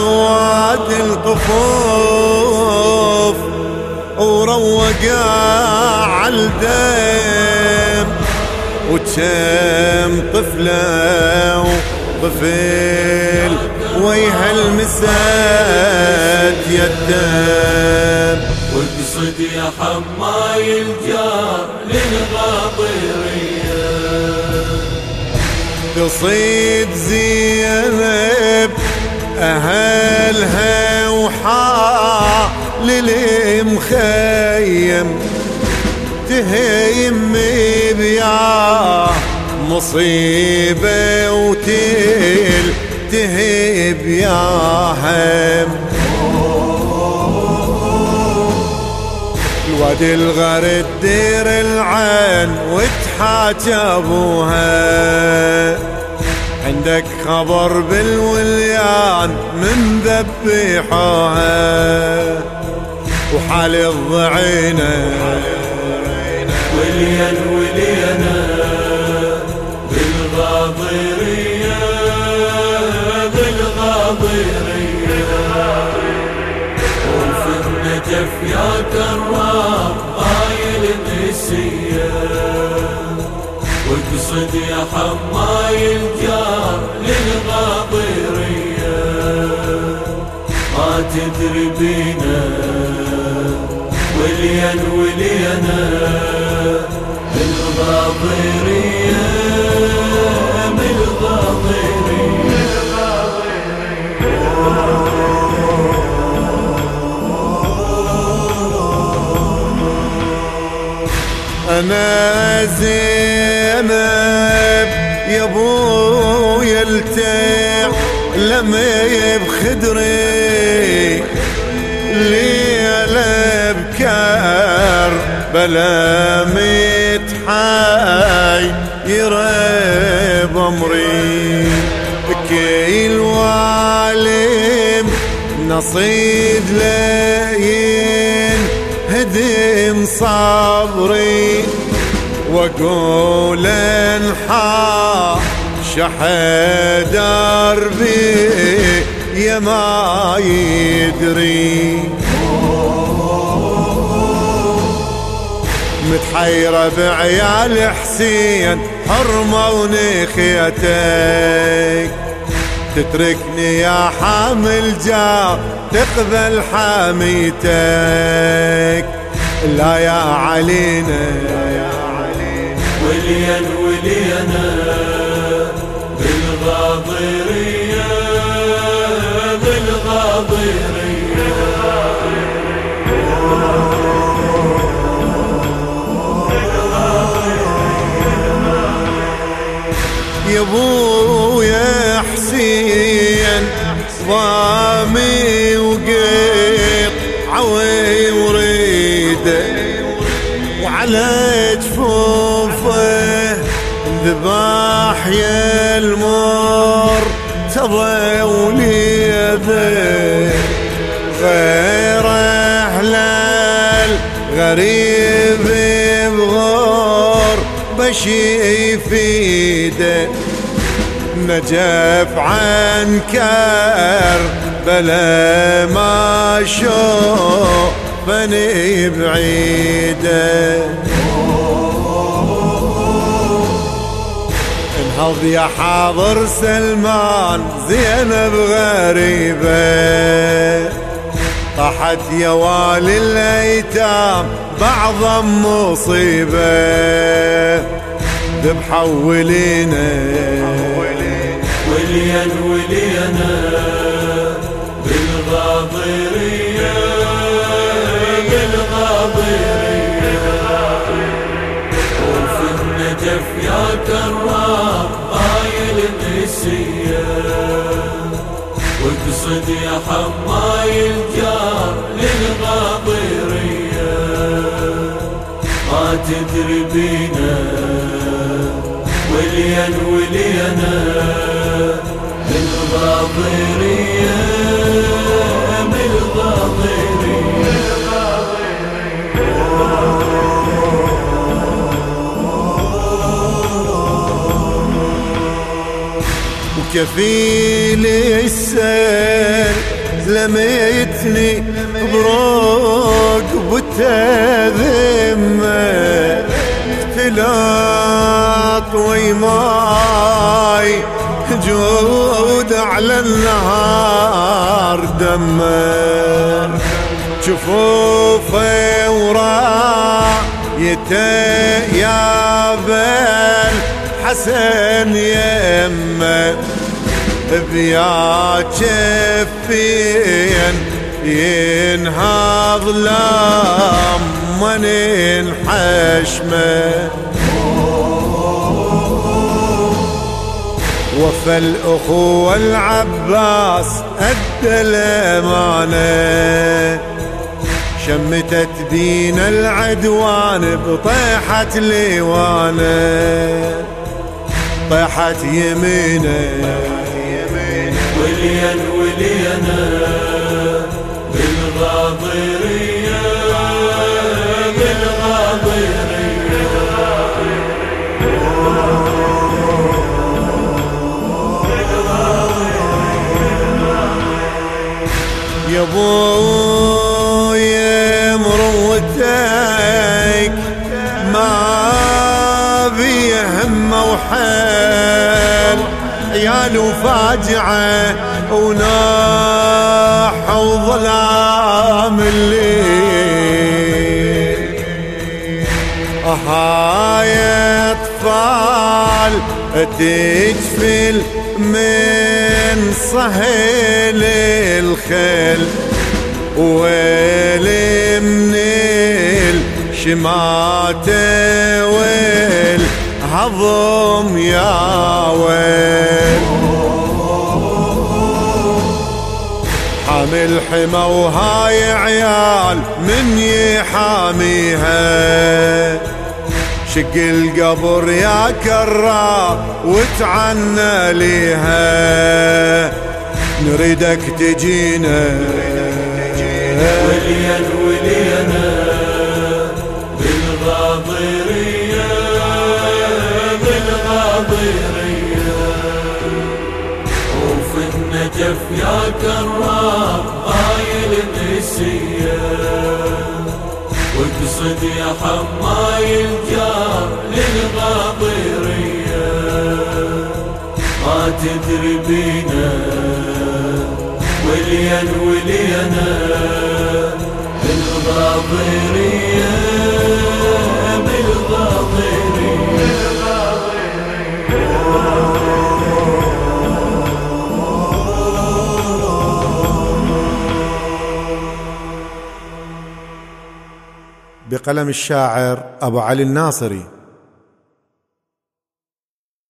وادي القفوف وروق عالدم وكم طفلة وطفل ويها المساد يدم واقصد يا حماي الجار للغاطرية. تصيد زينب للمخيم تهيم بيا مصيبة وتل تهيب يا هم. الوادي الغرد دير العين وتحاجى أبوها. عندك خبر بالوليان من ذبيحوها وحال الضعينة. وليا ولينا بالغاضرية بالغاضرية. وفي النجف يا كرام هاي المسية واقصد يا حماي الجار للغاضرية. ما تدري بينا. وليا ولينا بالغاضرية بالغاضرية أنا زينب يا أبويا التع لما بخدري بكار بلا متحاي يريب امري كيل والم نصيد لين هدم صبري. وأقول انحى شحى دربي يا ما يدري. متحيرة بعيال حسين حرمة خيتك تتركني يا حامل جار تقبل حاميتك لا يا علينا وليا ولينا بالغاضرية بالغاضرية. يا حسين ضامي وقيط عوي وريده. وعلى جفوفه ذباح يا المر تضى وليده غير أهلال غريب بشي يفيده نجف عن كر بلا ما شوفني بعيده. انهض يا حاضر سلمان زينب غريبة. طاحت يا والي الايتام بعظم مصيبة ذبحوا ولينا وليا ولينا بالغاضرية بالغاضرية. وفي النجف يا كرام هاي المسية واقصد يا حماي الجار للغاضرية. ما تدري بينا وليا ولينا بالغاضرية بالغاضرية كفيلي السر لميتني بروق وتذمة. اختلاط ويماي جود على النهار دمر. جفوفه ورايته يا بل حسن يمه. بيا كفين ينهض لما ننحشمه وفى الأخوة العباس أدى الأمانة. شمتت بينا العدوان بطيحة ليوانه طيحت يمينة. وليا ولينا ابويا مروتك ما بي همه وحال عيال وفاجعه وناح وظلام الليل. هاي اطفال تجفل من صهيل الخيل ويل من الشماتة ويل هضم يا ويل. حامل حمى وهاي عيال من يحاميها. شق القبر يا كرار وتعنى ليها. نريدك تجينا. وليا ولينا بالغاضرية بالغاضرية. وفي النجف يا كرار هاي النسية واقصد يا حماي الجار للغاضرية ما تدري بينا وليا ولينا. بالغاضرية بقلم الشاعر أبو علي الناصري.